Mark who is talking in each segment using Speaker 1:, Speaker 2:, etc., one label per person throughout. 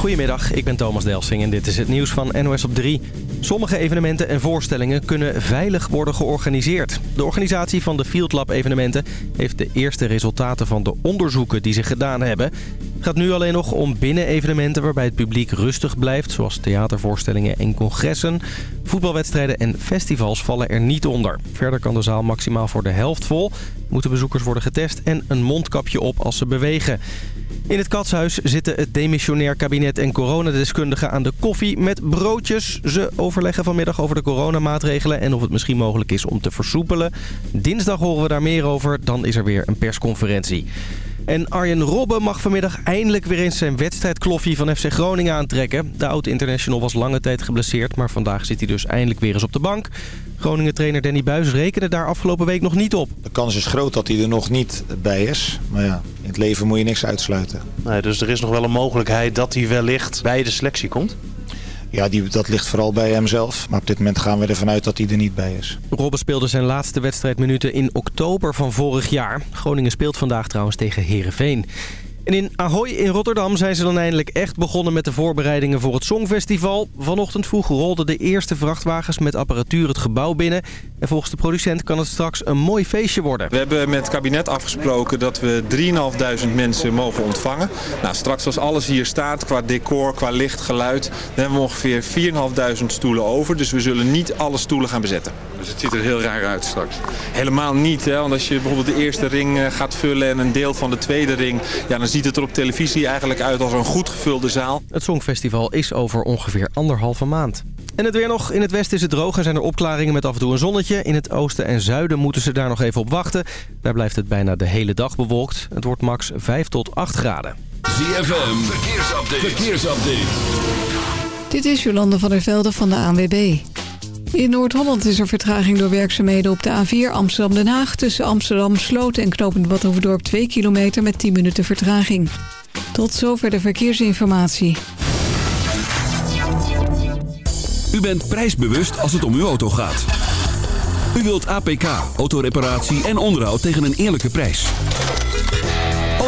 Speaker 1: Goedemiddag, ik ben Thomas Delsing en dit is het nieuws van NOS op 3. Sommige evenementen en voorstellingen kunnen veilig worden georganiseerd. De organisatie van de Field Lab evenementen heeft de eerste resultaten van de onderzoeken die ze gedaan hebben. Het gaat nu alleen nog om binnen-evenementen waarbij het publiek rustig blijft... zoals theatervoorstellingen en congressen. Voetbalwedstrijden en festivals vallen er niet onder. Verder kan de zaal maximaal voor de helft vol. Moeten bezoekers worden getest en een mondkapje op als ze bewegen. In het katshuis zitten het demissionair kabinet en coronadeskundigen aan de koffie met broodjes. Ze overleggen vanmiddag over de coronamaatregelen en of het misschien mogelijk is om te versoepelen. Dinsdag horen we daar meer over, dan is er weer een persconferentie. En Arjen Robben mag vanmiddag eindelijk weer eens zijn wedstrijdkloffie van FC Groningen aantrekken. De oud-international was lange tijd geblesseerd, maar vandaag zit hij dus eindelijk weer eens op de bank. Groningen-trainer Danny Buis rekende daar afgelopen week nog niet op.
Speaker 2: De kans is groot dat hij er nog niet bij is. Maar ja, in het leven moet je niks uitsluiten.
Speaker 3: Nee, dus er is nog wel een mogelijkheid dat hij wellicht bij de selectie komt?
Speaker 2: Ja, die, dat ligt vooral bij hemzelf. Maar op dit moment gaan we ervan uit dat hij er niet bij is.
Speaker 1: Robben speelde zijn laatste wedstrijdminuten in oktober van vorig jaar. Groningen speelt vandaag trouwens tegen Herenveen. En in Ahoy in Rotterdam zijn ze dan eindelijk echt begonnen met de voorbereidingen voor het Songfestival. Vanochtend vroeg rolden de eerste vrachtwagens met apparatuur het gebouw binnen. En volgens de producent kan het straks een mooi feestje worden.
Speaker 4: We hebben met het kabinet afgesproken dat we 3.500 mensen mogen ontvangen. Nou, straks als alles hier staat, qua decor, qua licht, geluid... dan hebben we ongeveer 4.500 stoelen over. Dus we zullen niet alle stoelen gaan bezetten.
Speaker 5: Dus het ziet er heel raar uit straks?
Speaker 4: Helemaal niet, hè? want als je bijvoorbeeld de eerste ring eh, gaat vullen... en een deel van de tweede ring... Ja, dan ziet het er op televisie eigenlijk uit als een goed gevulde zaal.
Speaker 1: Het Songfestival is over ongeveer anderhalve maand. En het weer nog. In het westen is het droog en zijn er opklaringen met af en toe een zonnetje. In het oosten en zuiden moeten ze daar nog even op wachten. Daar blijft het bijna de hele dag bewolkt. Het wordt max 5 tot 8 graden.
Speaker 6: ZFM, verkeersupdate. verkeersupdate.
Speaker 7: Dit is Jolande van der Velde van de ANWB. In Noord-Holland is er vertraging door werkzaamheden op de A4 Amsterdam-Den Haag... tussen Amsterdam-Sloot en Knopend Badhoevedorp 2 kilometer met 10 minuten vertraging. Tot zover de verkeersinformatie.
Speaker 6: U bent prijsbewust als het om uw auto gaat. U wilt APK, autoreparatie en onderhoud tegen een eerlijke prijs.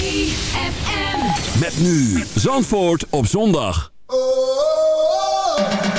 Speaker 8: ZFM.
Speaker 6: Met nu Zandvoort op zondag.
Speaker 8: I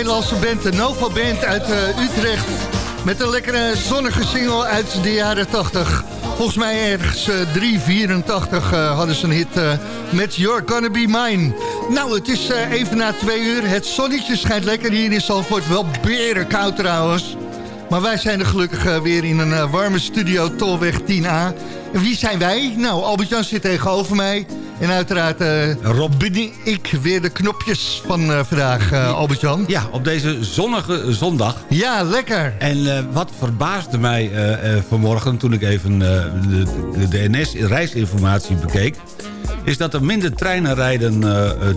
Speaker 9: Nederlandse band, de Nova Band uit eh, Utrecht. Met een lekkere zonnige single uit de jaren 80. Volgens mij ergens uh, 384 uh, hadden ze een hit met You're Gonna Be Mine. Nou, het is even na twee uur. Het zonnetje schijnt lekker hier in Zalvoort. Wel beren koud trouwens. Maar wij zijn er gelukkig weer in een warme studio Tolweg 10A. En wie zijn wij? Nou, Albert-Jan zit tegenover mij. En uiteraard uh, Rob bedien ik weer de knopjes van uh, vandaag, uh, Albert-Jan.
Speaker 10: Ja, op deze zonnige zondag.
Speaker 9: Ja, lekker.
Speaker 10: En wat verbaasde mij vanmorgen toen ik even de, de, de NS-reisinformatie bekeek... is dat er minder treinen rijden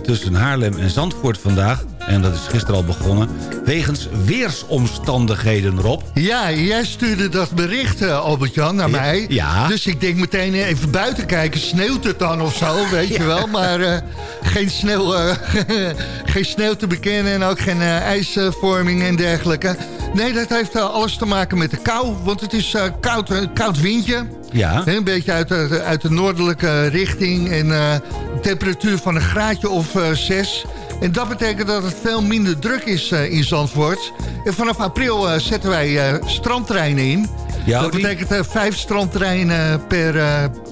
Speaker 10: tussen Haarlem en Zandvoort vandaag en dat is gisteren al begonnen, wegens weersomstandigheden, Rob.
Speaker 9: Ja, jij stuurde dat bericht, uh, Albert-Jan, naar
Speaker 10: ja,
Speaker 9: mij.
Speaker 10: Ja.
Speaker 9: Dus ik denk meteen even buiten kijken, sneeuwt het dan of zo, weet ja. je wel. Maar uh, geen, sneeuw, geen sneeuw te bekennen en ook geen ijsvorming en dergelijke. Nee, dat heeft alles te maken met de kou, want het is koud, koud windje.
Speaker 10: Ja.
Speaker 9: Een beetje uit de, uit de noordelijke richting en temperatuur van een graadje of zes... En dat betekent dat het veel minder druk is uh, in Zandvoort. En vanaf april uh, zetten wij uh, strandtreinen in.
Speaker 10: Ja,
Speaker 9: dat betekent vijf strandtreinen per...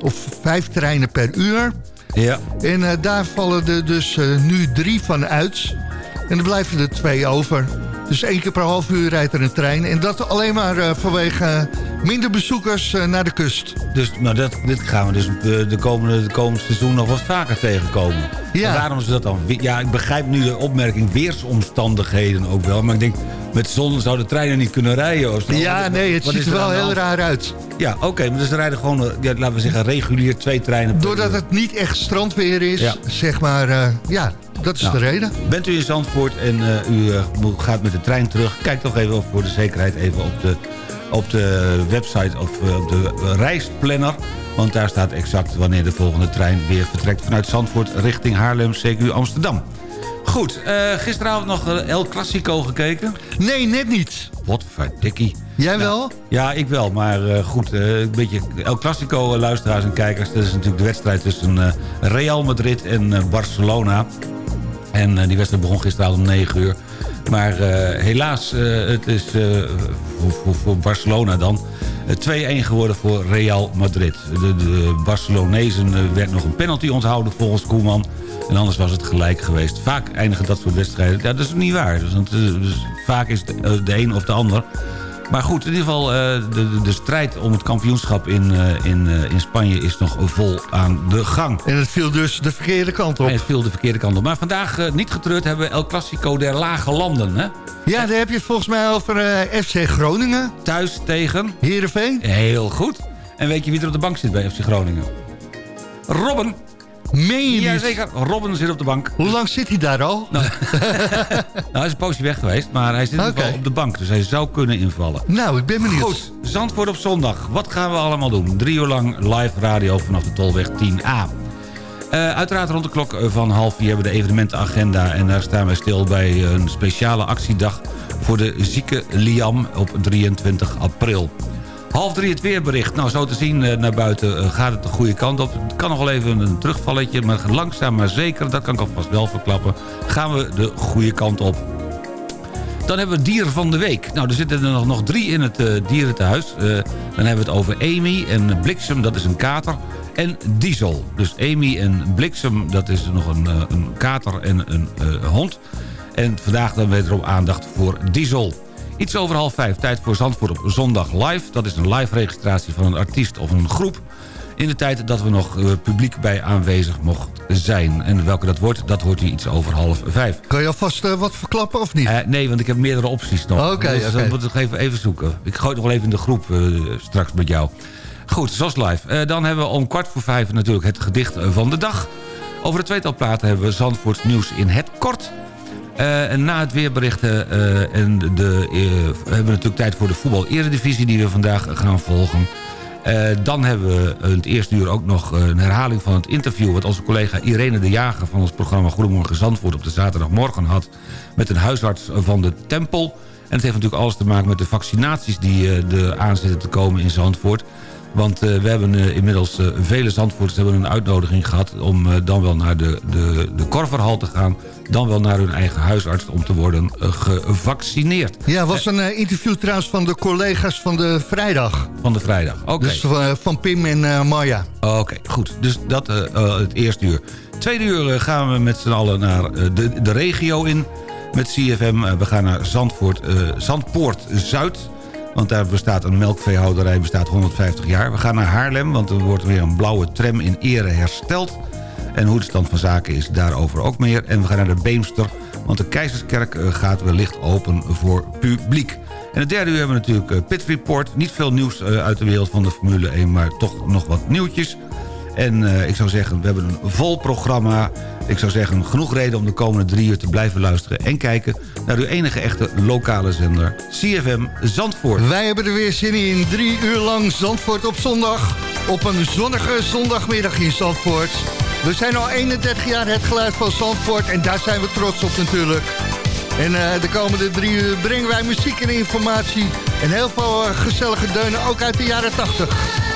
Speaker 9: of vijf treinen per uur.
Speaker 10: Ja.
Speaker 9: En daar vallen er dus nu drie van uit. En dan blijven er twee over. Dus één keer per half uur rijdt er een trein. En dat alleen maar uh, vanwege minder bezoekers uh, naar de kust.
Speaker 10: Dus maar dat, dit gaan we dus uh, de, komende, de komende seizoen nog wat vaker tegenkomen.
Speaker 9: Ja.
Speaker 10: Waarom ze dat dan... Ja, ik begrijp nu de opmerking weersomstandigheden ook wel. Maar ik denk, met zon zouden de treinen niet kunnen rijden. Of zo.
Speaker 9: Ja, nee, het ziet er wel heel raar uit.
Speaker 10: Ja, oké. Okay, maar dus er rijden gewoon, ja, laten we zeggen, regulier twee treinen per
Speaker 9: Doordat
Speaker 10: uur.
Speaker 9: het niet echt strandweer is, ja. zeg maar, ja... Dat is
Speaker 10: nou,
Speaker 9: de reden.
Speaker 10: Bent u in Zandvoort en uh, u uh, gaat met de trein terug... kijk toch even voor de zekerheid even op de, op de website of uh, op de reisplanner... want daar staat exact wanneer de volgende trein weer vertrekt... vanuit Zandvoort richting Haarlem, CQ Amsterdam. Goed, gisteravond nog El Clasico gekeken?
Speaker 9: Nee, net niet.
Speaker 10: Wat verdikkie.
Speaker 9: Jij wel?
Speaker 10: Nou, ja, ik wel. Maar goed, een beetje El Clasico luisteraars en kijkers... dat is natuurlijk de wedstrijd tussen Real Madrid en Barcelona... En uh, die wedstrijd begon gisteravond om 9 uur. Maar uh, helaas, uh, het is voor, Barcelona dan 2-1 geworden voor Real Madrid. De, de Barcelonezen werd nog een penalty onthouden volgens Koeman. En anders was het gelijk geweest. Vaak eindigen dat soort wedstrijden. Ja, dat is niet waar. Dus, vaak is de een of de ander. Maar goed, in ieder geval, de, de, de strijd om het kampioenschap in, in, in Spanje is nog vol aan de gang.
Speaker 9: En het viel dus de verkeerde kant op.
Speaker 10: En het viel de verkeerde kant op. Maar vandaag, niet getreurd, hebben we El Clasico der Lage Landen. Hè?
Speaker 9: Ja, daar heb je het volgens mij over FC Groningen.
Speaker 10: Thuis tegen?
Speaker 9: Heerenveen.
Speaker 10: Heel goed. En weet je wie er op de bank zit bij FC Groningen? Robben.
Speaker 9: Meen je
Speaker 10: Jazeker, Robben zit op de bank.
Speaker 9: Hoe lang zit hij daar al?
Speaker 10: Nou, nou hij is een poosje weg geweest, maar hij zit in ieder geval op de bank. Dus hij zou kunnen invallen.
Speaker 9: Nou, ik ben benieuwd.
Speaker 10: Goed, Zandvoort op zondag. Wat gaan we allemaal doen? Drie uur lang live radio vanaf de Tolweg 10A. Uh, uiteraard rond de klok van half vier hebben we de evenementenagenda... en daar staan wij stil bij een speciale actiedag... voor de zieke Liam op 23 april. Half drie het weerbericht. Nou, zo te zien uh, naar buiten uh, gaat het de goede kant op. Het kan nog wel even een terugvalletje, maar langzaam maar zeker... dat kan ik alvast wel verklappen, gaan we de goede kant op. Dan hebben we dier van de week. Nou, er zitten er nog, nog drie in het uh, dierentehuis. dan hebben we het over Amy en Bliksem, dat is een kater en Diesel. Dus Amy en Bliksem, dat is nog een, een kater en een hond. En vandaag dan wederom aandacht voor Diesel. Iets over half vijf, tijd voor Zandvoort op zondag live. Dat is een live registratie van een artiest of een groep. In de tijd dat we nog uh, publiek bij aanwezig mocht zijn. En welke dat wordt, dat hoort u iets over half vijf.
Speaker 9: Kan je alvast uh, wat verklappen of niet?
Speaker 10: Uh, nee, want ik heb meerdere opties nog.
Speaker 9: Oké, okay,
Speaker 10: dus
Speaker 9: okay.
Speaker 10: dan moet ik even, even zoeken. Ik gooi het nog wel even in de groep straks met jou. Goed, zoals live. Dan hebben we om kwart voor vijf natuurlijk het gedicht van de dag. Over de tweetal platen hebben we Zandvoorts nieuws in het kort. Uh, en na het weerberichten uh, en de, hebben we natuurlijk tijd voor de voetbal-eredivisie... die we vandaag gaan volgen. dan hebben we in het eerste uur ook nog een herhaling van het interview... wat onze collega Irene de Jager van ons programma Goedemorgen Zandvoort... op de zaterdagmorgen had met een huisarts van de Tempel... En het heeft natuurlijk alles te maken met de vaccinaties die uh, er aan zitten te komen in Zandvoort. Want eh, we hebben eh, inmiddels eh, vele Zandvoorters hebben een uitnodiging gehad... om dan wel naar de, de, de Korverhal te gaan... dan wel naar hun eigen huisarts om te worden gevaccineerd.
Speaker 11: Ja, was een interview trouwens van de collega's van de vrijdag.
Speaker 10: Van de vrijdag, oké.
Speaker 11: Dus van Pim en Maya.
Speaker 10: Oké, goed. Dus dat het eerste uur. Tweede uur gaan we met z'n allen naar de, de regio in met CFM. We gaan naar Zandvoort, Zandpoort Zuid. Want daar bestaat een melkveehouderij, bestaat 150 jaar. We gaan naar Haarlem, want er wordt weer een blauwe tram in ere hersteld. En hoe de stand van zaken is, daarover ook meer. En we gaan naar de Beemster, want de Keizerskerk eh, gaat wellicht open voor publiek. En het derde uur hebben we natuurlijk eh, Pit Report. Niet veel nieuws eh, uit de wereld van de Formule 1, maar toch nog wat nieuwtjes. En ik zou zeggen, we hebben een vol programma. Ik zou zeggen, genoeg reden om de komende drie uur te blijven luisteren... en kijken naar uw enige echte lokale zender, CFM Zandvoort.
Speaker 11: Wij hebben er weer zin in. Drie uur lang Zandvoort op zondag. Op een zonnige zondagmiddag in Zandvoort. We zijn al 31 jaar het geluid van Zandvoort. En daar zijn we trots op natuurlijk. En eh, de komende drie uur brengen wij muziek en informatie. En heel veel eh, gezellige deunen, ook uit de jaren 80.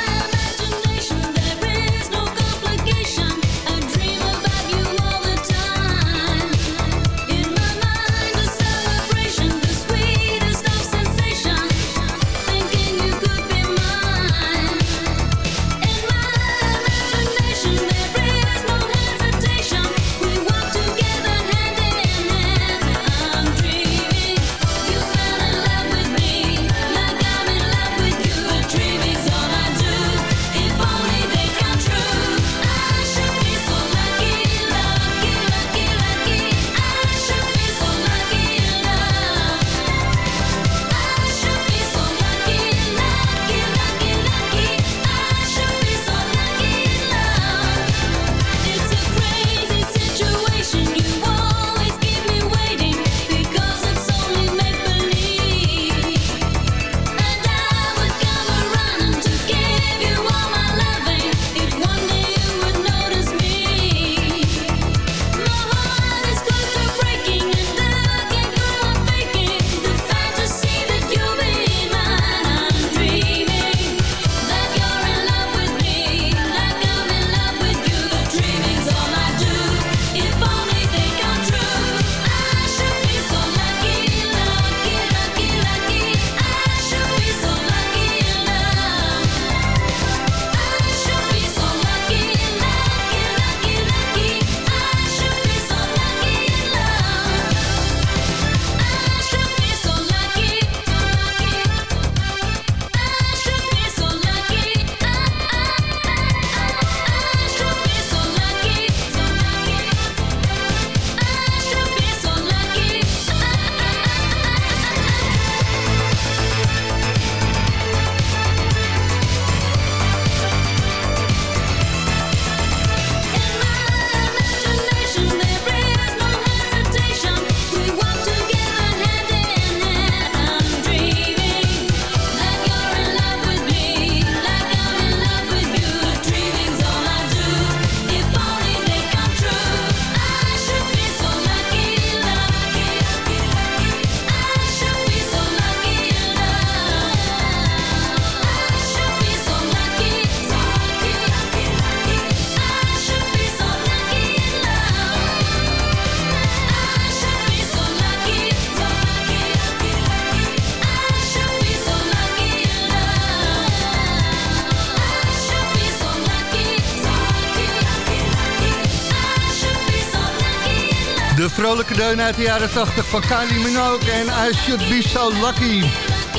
Speaker 11: Deun uit de jaren 80 van Kylie Minogue en I Should Be So Lucky.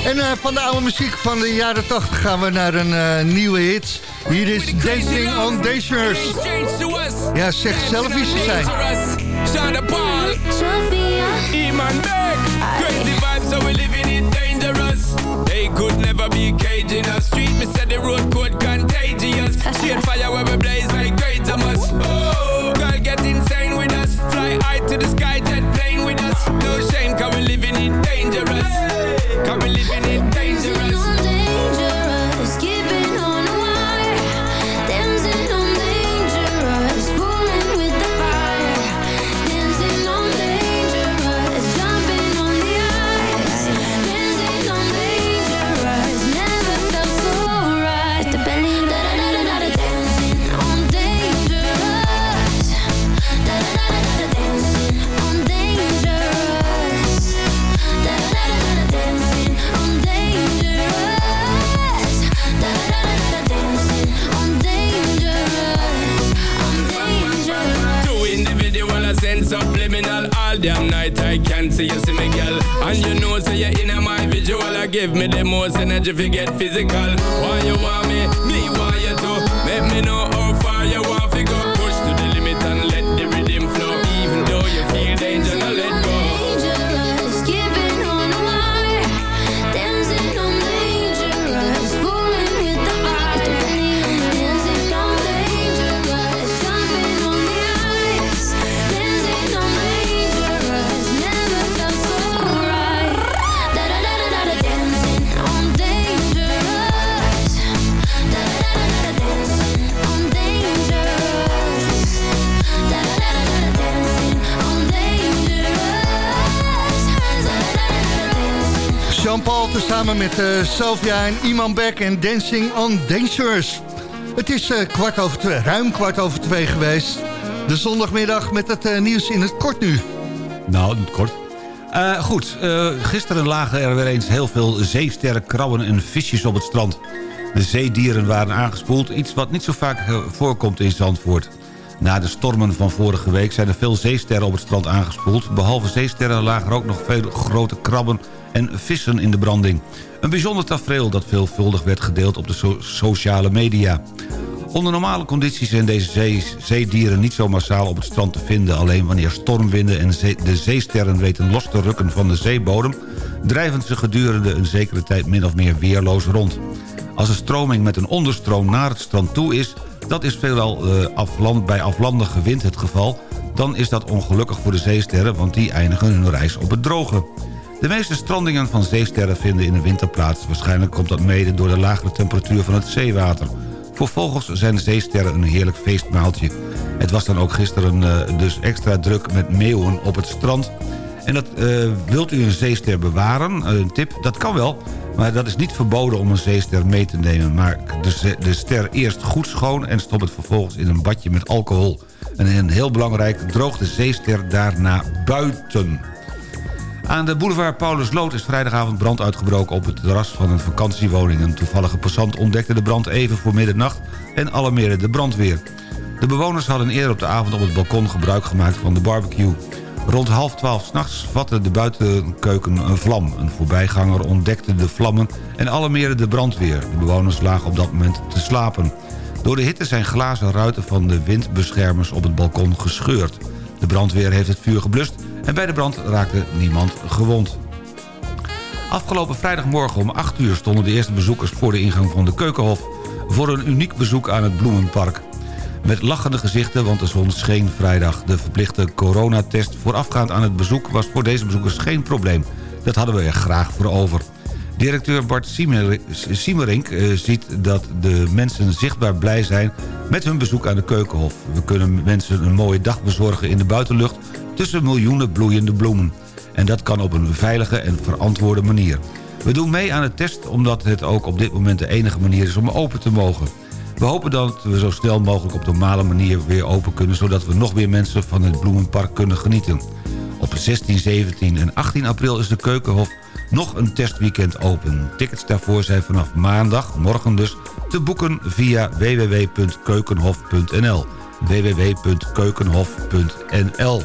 Speaker 11: En eh, van de oude muziek van de jaren 80 gaan we naar een eh, nieuwe hit. Hier is Dancing on Dangerous. Ja, zeg zelf wie ze zijn.
Speaker 8: Shonda Paul, Iman Beck, crazy vibes, so we living it dangerous. They could never be caging us. Street me said the road code contagious. Shade fire where we blaze like No shame, cause we living it dangerous.
Speaker 11: Give me the most energy if you get physical. Why you want me, me want you to Make me know how far you want to go
Speaker 9: Jean-Paul tezamen met Sylvia en Iman Beck en Dancing on Dangerous. Het is eh, kwart over twee, ruim kwart over twee geweest. De zondagmiddag met het eh, nieuws in het kort nu.
Speaker 10: Nou, kort. Goed, gisteren lagen er weer eens heel veel zeesterren, krabben en visjes op het strand. De zeedieren waren aangespoeld, iets wat niet zo vaak voorkomt in Zandvoort. Na de stormen van vorige week zijn er veel zeesterren op het strand aangespoeld. Behalve zeesterren lagen er ook nog veel grote krabben en vissen in de branding. Een bijzonder tafereel dat veelvuldig werd gedeeld op de so- sociale media. Onder normale condities zijn deze zee- zeedieren niet zo massaal op het strand te vinden. Alleen wanneer stormwinden en de zeesterren weten los te rukken van de zeebodem... drijven ze gedurende een zekere tijd min of meer weerloos rond. Als een stroming met een onderstroom naar het strand toe is... dat is veelal eh, afland, bij aflandige wind het geval... dan is dat ongelukkig voor de zeesterren... want die eindigen hun reis op het droge. De meeste strandingen van zeesterren vinden in de winter plaats. Waarschijnlijk komt dat mede door de lagere temperatuur van het zeewater. Voor vogels zijn zeesterren een heerlijk feestmaaltje. Het was dan ook gisteren eh, dus extra druk met meeuwen op het strand. En dat, eh, wilt u een zeester bewaren, eh, een tip, dat kan wel... maar dat is niet verboden om een zeester mee te nemen. Maar de, de ster eerst goed schoon en stop het vervolgens in een badje met alcohol. En een heel belangrijk, droog de zeester daarna buiten. Aan de boulevard Paulus Lood is vrijdagavond brand uitgebroken op het terras van een vakantiewoning. Een toevallige passant ontdekte de brand even voor middernacht en alarmeerde de brandweer. De bewoners hadden eerder op de avond op het balkon gebruik gemaakt van de barbecue. Rond half twaalf s'nachts vatte de buitenkeuken een vlam. Een voorbijganger ontdekte de vlammen en alarmeerde de brandweer. De bewoners lagen op dat moment te slapen. Door de hitte zijn glazen ruiten van de windbeschermers op het balkon gescheurd. De brandweer heeft het vuur geblust en bij de brand raakte niemand gewond. Afgelopen vrijdagmorgen om 8 uur stonden de eerste bezoekers voor de ingang van de Keukenhof... voor een uniek bezoek aan het Bloemenpark. Met lachende gezichten, want de zon scheen vrijdag. De verplichte coronatest voorafgaand aan het bezoek was voor deze bezoekers geen probleem. Dat hadden we er graag voor over. Directeur Bart Siemer- Siemerink eh, ziet dat de mensen zichtbaar blij zijn met hun bezoek aan de Keukenhof. We kunnen mensen een mooie dag bezorgen in de buitenlucht tussen miljoenen bloeiende bloemen. En dat kan op een veilige en verantwoorde manier. We doen mee aan de test omdat het ook op dit moment de enige manier is om open te mogen. We hopen dat we zo snel mogelijk op normale manier weer open kunnen... zodat we nog meer mensen van het Bloemenpark kunnen genieten. Op 16, 17 en 18 april is de Keukenhof nog een testweekend open. Tickets daarvoor zijn vanaf maandag, morgen dus, te boeken via www.keukenhof.nl www.keukenhof.nl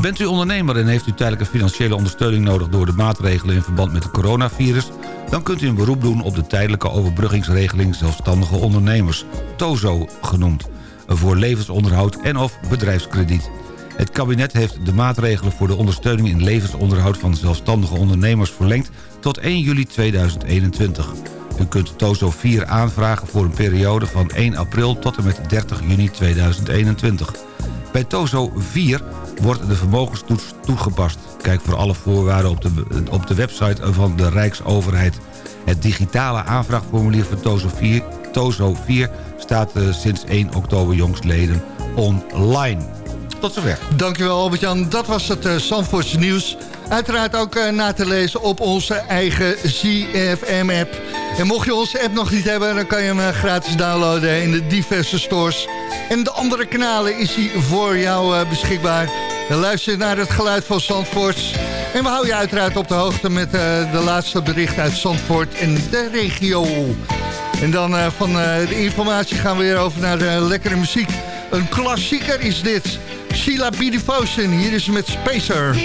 Speaker 10: Bent u ondernemer en heeft u tijdelijke financiële ondersteuning nodig... door de maatregelen in verband met het coronavirus... dan kunt u een beroep doen op de tijdelijke overbruggingsregeling... zelfstandige ondernemers, TOZO genoemd... voor levensonderhoud en of bedrijfskrediet. Het kabinet heeft de maatregelen voor de ondersteuning in levensonderhoud... van zelfstandige ondernemers verlengd tot 1 juli 2021. U kunt TOZO 4 aanvragen voor een periode van 1 april tot en met 30 juni 2021. Bij TOZO 4 wordt de vermogenstoets toegepast. Kijk voor alle voorwaarden op de, op de website van de Rijksoverheid. Het digitale aanvraagformulier voor TOZO 4, TOZO 4 staat eh, sinds 1 oktober jongstleden online. Tot zover.
Speaker 9: Dankjewel Albert-Jan. Dat was het uh, nieuws.
Speaker 11: Uiteraard ook eh, na te lezen op onze eigen ZFM-app. En mocht je onze app nog niet hebben, dan kan je hem eh, gratis downloaden in de diverse stores. En de andere kanalen is hij voor jou eh, beschikbaar. Luister naar het geluid van Zandvoort. En we houden je uiteraard op de hoogte met de laatste berichten uit Zandvoort en de regio. En dan van de informatie gaan we weer over naar de lekkere muziek. Een klassieker is dit. Sheila B. Devotion, hier is met Spacer.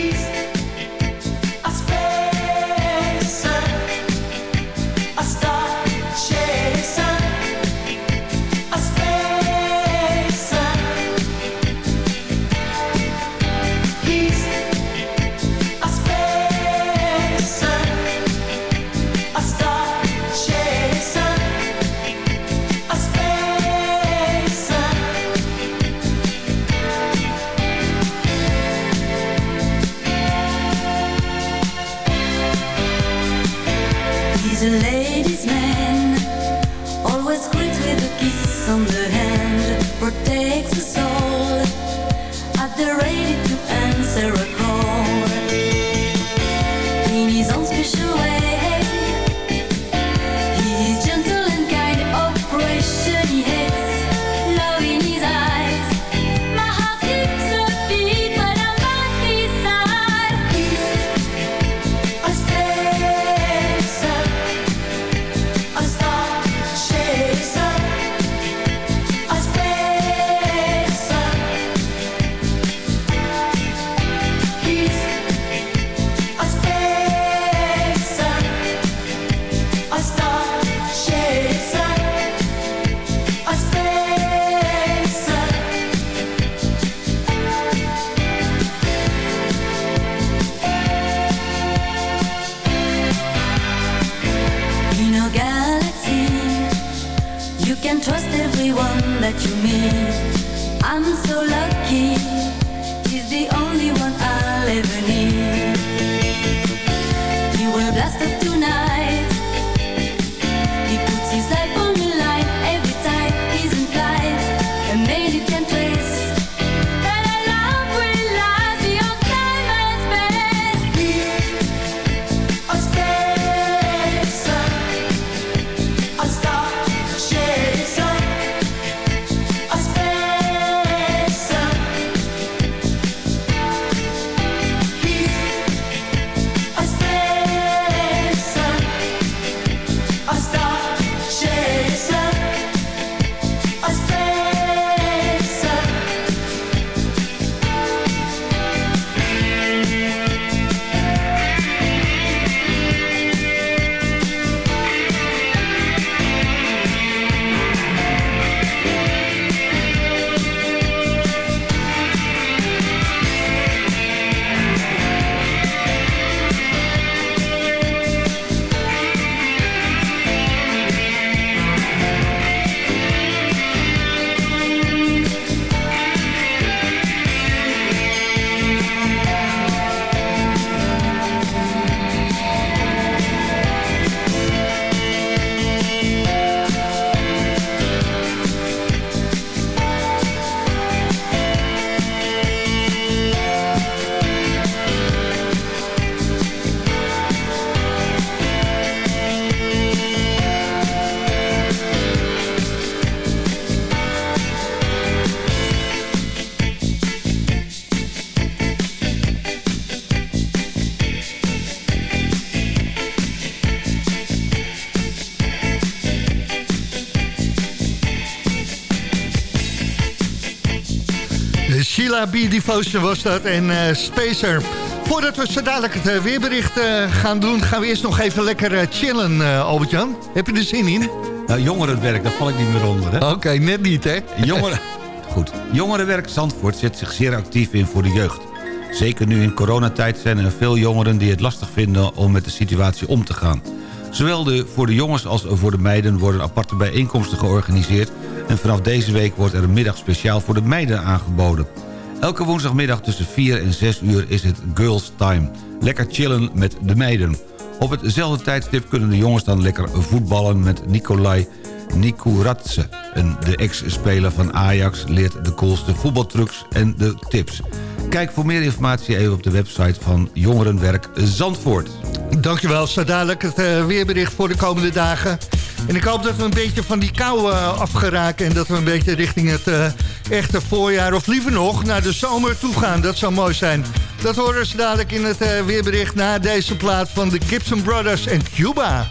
Speaker 11: B. Devotion was dat en eh, Spacer. Voordat we zo dadelijk het eh, weerbericht eh, gaan doen... gaan we eerst nog even lekker chillen, Albert-Jan. Heb je er zin in?
Speaker 10: Nou, jongerenwerk, daar val ik niet meer onder. hè?
Speaker 11: Oké, net niet, hè?
Speaker 10: Jongeren... Goed. Jongerenwerk Zandvoort zet zich zeer actief in voor de jeugd. Zeker nu in coronatijd zijn er veel jongeren die het lastig vinden om met de situatie om te gaan. Zowel de, voor de jongens als voor de meiden worden aparte bijeenkomsten georganiseerd... en vanaf deze week wordt er een middag speciaal voor de meiden aangeboden. Elke woensdagmiddag tussen 4 en 6 uur is het Girls Time. Lekker chillen met de meiden. Op hetzelfde tijdstip kunnen de jongens dan lekker voetballen met Nikolai Nikuratse. En de ex-speler van Ajax leert de coolste voetbaltrucs en de tips. Kijk voor meer informatie even op de website van Jongerenwerk Zandvoort.
Speaker 9: Dankjewel, zo dadelijk het eh, weerbericht voor de komende dagen. En ik hoop dat we een beetje van die kou eh, afgeraken... en dat we een beetje richting het eh, echte voorjaar... of liever nog naar de zomer toe gaan. Dat zou mooi zijn. Dat horen ze dadelijk in het eh, weerbericht... na deze plaat van de Gibson Brothers en Cuba.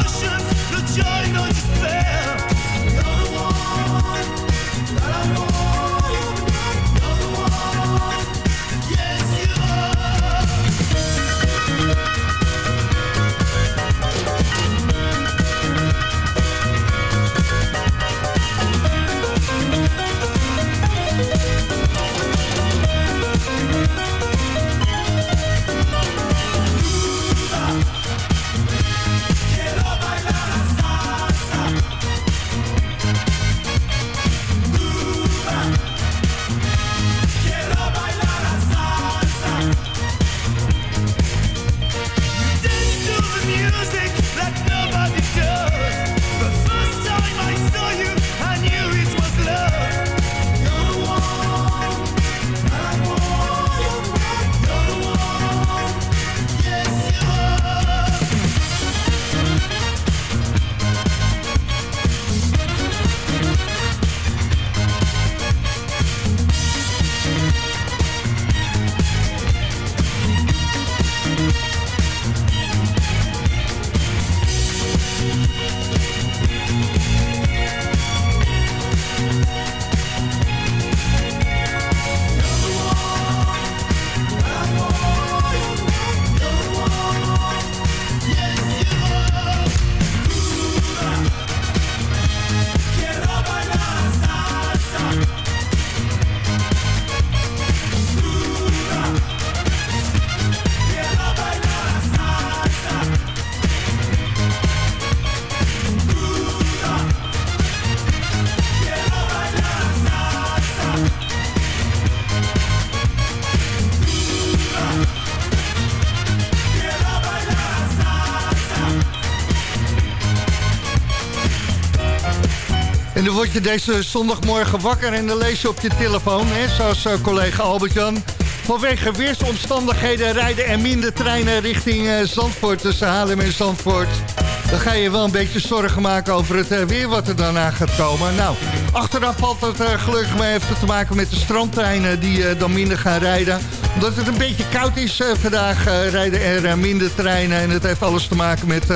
Speaker 8: Emotions, no joy, no
Speaker 9: word je deze zondagmorgen wakker en dan lees je op je telefoon, hè, zoals eh, collega Albert-Jan. Vanwege weersomstandigheden rijden er minder treinen richting eh, Zandvoort, tussen Haarlem en Zandvoort. Dan ga je wel een beetje zorgen maken over het eh, weer wat er daarna gaat komen. Nou, achteraf valt het gelukkig heeft het te maken met de strandtreinen die dan minder gaan rijden. Omdat het een beetje koud is vandaag rijden er minder treinen. En het heeft alles te maken met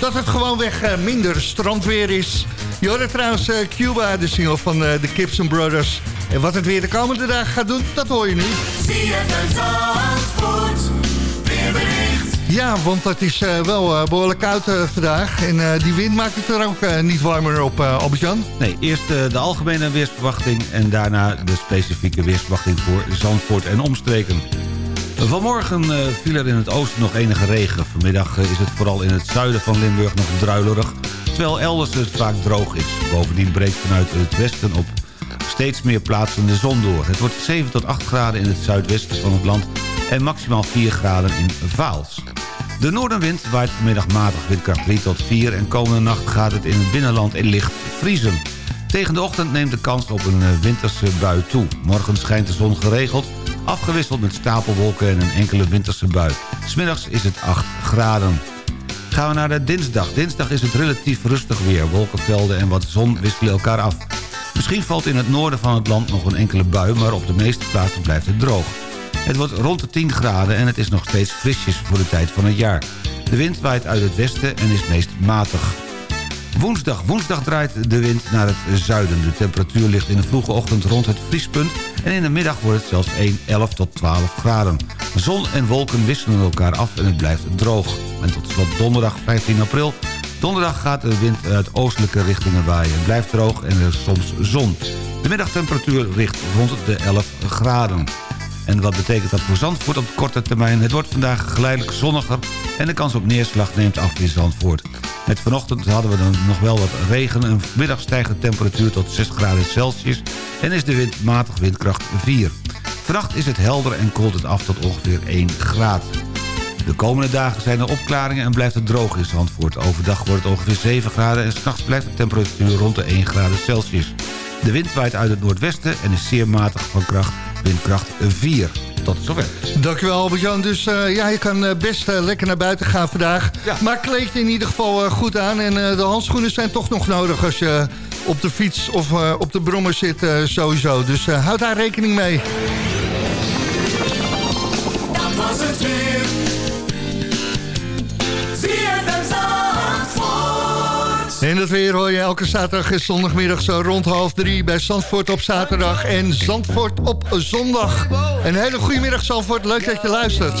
Speaker 9: dat het gewoonweg minder strandweer is. Je hoorde trouwens eh, Cuba, de single van eh, de Gibson Brothers. En wat het weer de komende dagen gaat doen, dat hoor je nu. Ja, want het is eh, wel eh, behoorlijk koud vandaag. En die wind maakt het er ook niet warmer op, Albert-Jan.
Speaker 10: Nee, eerst de algemene weersverwachting en daarna de specifieke weersverwachting voor Zandvoort en omstreken. Vanmorgen viel er in het oosten nog enige regen. Vanmiddag is het vooral in het zuiden van Limburg nog druilerig, terwijl elders het vaak droog is. Bovendien breekt vanuit het westen op steeds meer plaatsen de zon door. Het wordt 7 tot 8 graden in het zuidwesten van het land en maximaal 4 graden in Vaals. De noordenwind waait vanmiddag matig windkracht 3 tot 4... en komende nacht gaat het in het binnenland in licht vriezen. Tegen de ochtend neemt de kans op een eh, winterse bui toe. Morgen schijnt de zon geregeld, afgewisseld met stapelwolken en een enkele winterse bui. Smiddags is het 8 graden. Gaan we naar de dinsdag. Dinsdag is het relatief rustig weer. Wolkenvelden en wat zon wisselen elkaar af. Misschien valt in het noorden van het land nog een enkele bui... maar op de meeste plaatsen blijft het droog. Het wordt rond de 10 graden en het is nog steeds frisjes voor de tijd van het jaar. De wind waait uit het westen en is meest matig. Woensdag. Woensdag draait de wind naar het zuiden. De temperatuur ligt in de vroege ochtend rond het vriespunt... en in de middag wordt het zelfs 1, 11 tot 12 graden. Zon en wolken wisselen elkaar af en het blijft droog. En tot slot donderdag 15 april. Donderdag gaat de wind uit oostelijke richtingen waaien. Het blijft droog en er is soms zon. De middagtemperatuur ligt rond de 11 graden. En wat betekent dat voor Zandvoort op korte termijn? Het wordt vandaag geleidelijk zonniger en de kans op neerslag neemt af in Zandvoort. Met vanochtend hadden we dan nog wel wat regen. Een middag stijgt de temperatuur tot 6 graden Celsius en is de wind matig windkracht 4. Vannacht is het helder en koelt het af tot ongeveer 1 graad. De komende dagen zijn er opklaringen en blijft het droog in Zandvoort. Overdag wordt het ongeveer 7 graden en s'nachts blijft de temperatuur rond de 1 graden Celsius. De wind waait uit het noordwesten en is zeer matig van kracht, windkracht 4. Tot zover.
Speaker 9: Dankjewel Albert-Jan. Dus eh, ja, je kan eh, best eh, lekker naar buiten gaan vandaag. Maar kleed je in ieder geval goed aan. En de handschoenen zijn toch nog nodig als je op de fiets of op de brommer zit sowieso. Dus houd daar rekening mee.
Speaker 8: Het weer.
Speaker 9: En dat weer hoor je elke zaterdag en zondagmiddag zo rond half drie... bij Zandvoort op zaterdag en Zandvoort op zondag. Een hele goede middag Zandvoort, leuk dat je luistert.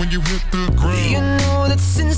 Speaker 8: When you hit the ground.
Speaker 12: You know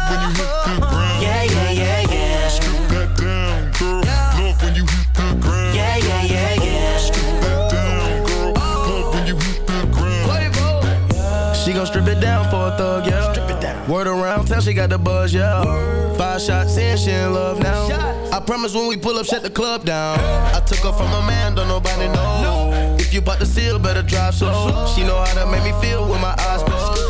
Speaker 8: Love when you hit the ground.
Speaker 12: Yeah, yeah, yeah, yeah.
Speaker 8: Strip that down, girl. Love when you hit the ground.
Speaker 12: Yeah, yeah, yeah, yeah.
Speaker 8: Strip that down, girl. Love when you hit the ground.
Speaker 13: She gon' strip it down for a thug, yeah. Strip it down. Word around town, she got the buzz, yeah. Five shots in, she in love now. I promise when we pull up, shut the club down. I took her from a man, don't nobody know. If you bought the seal, better drive slow. She know how to make me feel when my eyes closed.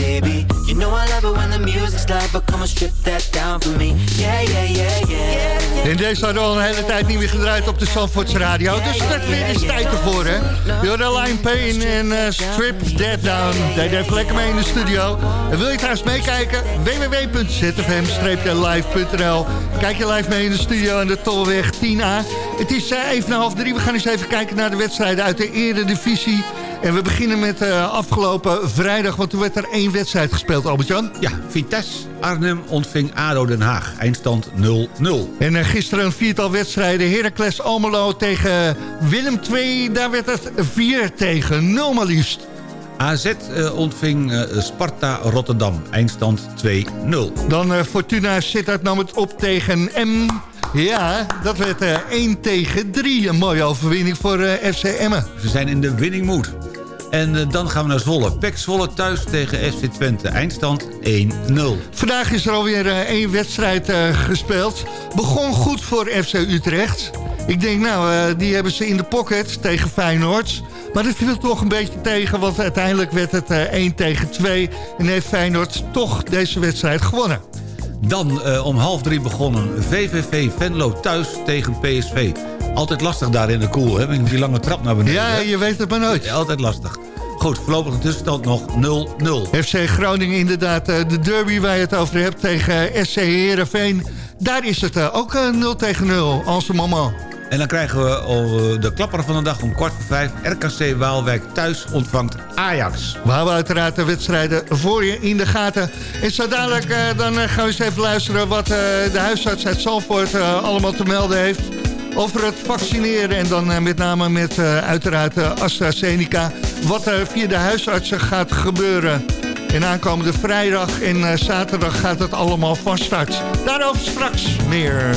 Speaker 12: baby. You know I love it when the music's loud, but come on, strip that down for me. Yeah, yeah, yeah, yeah.
Speaker 9: En deze hadden we al een hele tijd niet meer gedraaid op de Zandvoorts Radio. Dus dat weer is tijd ervoor, hè. You're Line Pain en eh, Strip Dead Down. Deed even lekker mee in de studio. En wil je trouwens meekijken? www.zfm-live.nl Kijk je live mee in de studio aan de Tolweg 10A. Het is eh, even na half drie. We gaan eens even kijken naar de wedstrijden uit de Eredivisie. En we beginnen met eh, afgelopen vrijdag, want toen werd er één wedstrijd gespeeld, Albert-Jan.
Speaker 10: Ja, Vitesse Arnhem ontving ADO Den Haag. Eindstand 0-0.
Speaker 9: En eh, gisteren een viertal wedstrijden. Heracles Almelo tegen Willem II. Daar werd het 4 tegen 0 maar liefst.
Speaker 10: AZ eh, ontving Sparta Rotterdam. Eindstand 2-0.
Speaker 9: Dan Fortuna Sittard nam het op tegen M. Ja, dat werd eh, 1 tegen 3. Een mooie overwinning voor FC Emmen.
Speaker 10: Ze zijn in de winning mood. En eh, dan gaan we naar Zwolle. Pek Zwolle thuis tegen FC Twente. Eindstand 1-0.
Speaker 9: Vandaag is er alweer eh, één wedstrijd eh, gespeeld. Begon goed voor FC Utrecht. Ik denk, nou, die hebben ze in de pocket tegen Feyenoord. Maar dat viel toch een beetje tegen, want uiteindelijk werd het eh, 1 tegen 2. En heeft Feyenoord toch deze wedstrijd gewonnen.
Speaker 10: Dan eh, om half drie begonnen VVV Venlo thuis tegen PSV. Altijd lastig daar in de koel, hè? met die lange trap naar beneden.
Speaker 9: Ja, je weet het maar nooit.
Speaker 10: Altijd lastig. Goed, voorlopig een tussenstand nog 0-0.
Speaker 9: FC Groningen inderdaad, eh, de derby waar je het over hebt tegen eh, SC Heerenveen. Daar is het ook eh, 0 tegen 0, als een moment.
Speaker 10: En dan krijgen we oh, de klapper van de dag om kwart voor vijf. RKC Waalwijk thuis ontvangt Ajax.
Speaker 9: We houden uiteraard de wedstrijden voor je in de gaten. En zo dadelijk eh, dan eh, gaan we eens even luisteren... wat eh, de huisarts uit Zalvoort eh, allemaal te melden heeft... over het vaccineren en dan eh, met name met eh, uiteraard eh, AstraZeneca... wat er via de huisartsen gaat gebeuren. En aankomende vrijdag en eh, zaterdag gaat het allemaal van start. Daarover straks meer.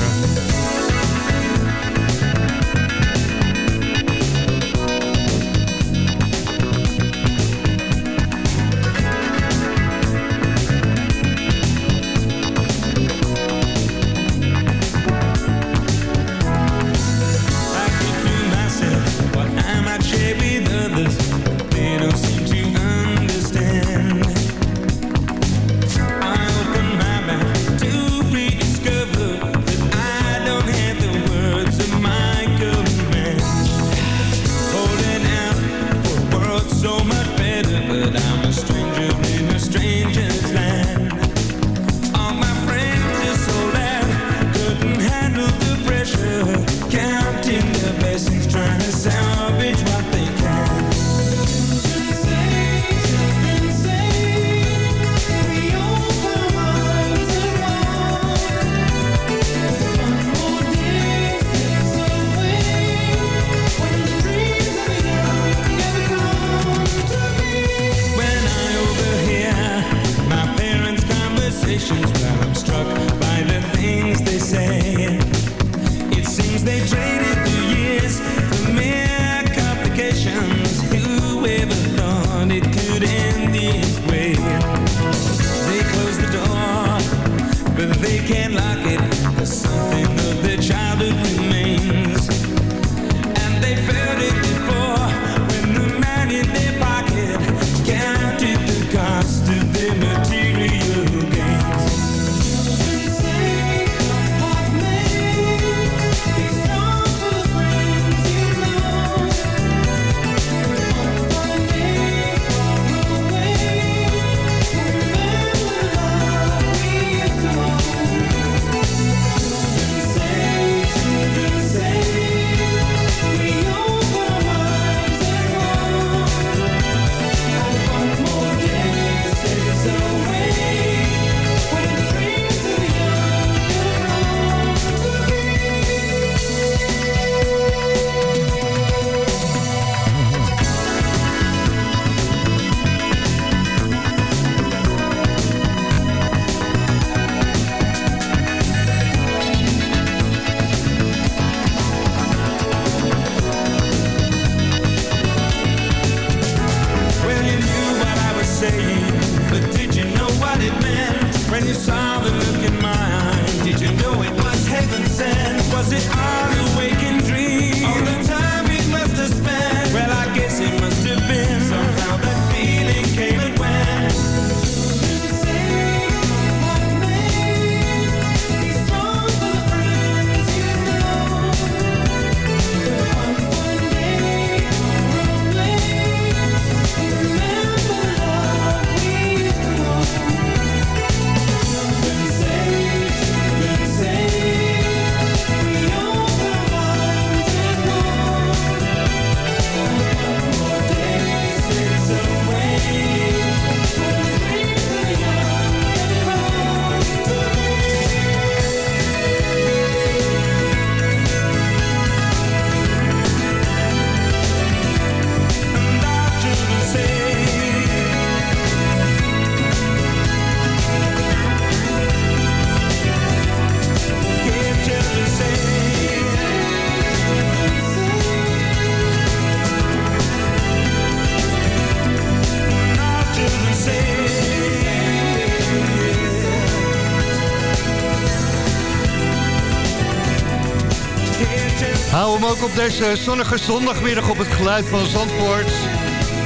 Speaker 9: Op deze zonnige zondagmiddag op het geluid van Zandvoort.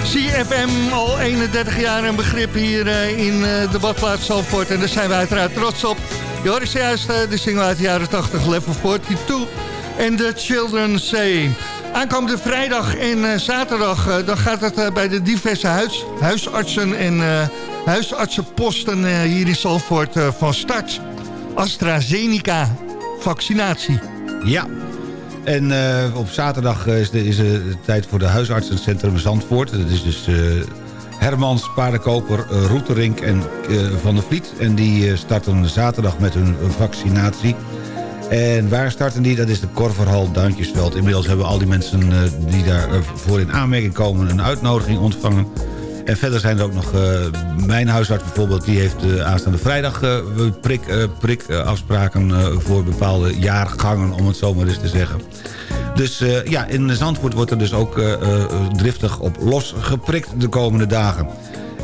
Speaker 9: CFM, al 31 jaar een begrip hier eh, in eh, de badplaats Zandvoort. En daar zijn we uiteraard trots op. Hoort juist eh, de single uit de jaren 80, Level 42. En The Children Say. Aankomende vrijdag en zaterdag dan gaat het bij de diverse huis, huisartsen en huisartsenposten hier in Zandvoort van start. AstraZeneca vaccinatie.
Speaker 10: Ja. En eh, op zaterdag eh, is de, is tijd voor de huisartsencentrum Zandvoort. Dat is dus eh, Hermans, Paardenkoper, Roeterink en Van der Vliet. En die starten zaterdag met hun vaccinatie. En waar starten die? Dat is de Korverhal Duintjesveld. Inmiddels hebben al die mensen die daarvoor in aanmerking komen... een uitnodiging ontvangen. En verder zijn er ook nog... eh, mijn huisarts bijvoorbeeld, die heeft eh, aanstaande vrijdag... eh, prik, prik afspraken eh, voor bepaalde jaargangen, om het zo maar eens te zeggen. Dus ja, in Zandvoort wordt er dus ook driftig op los geprikt de komende dagen.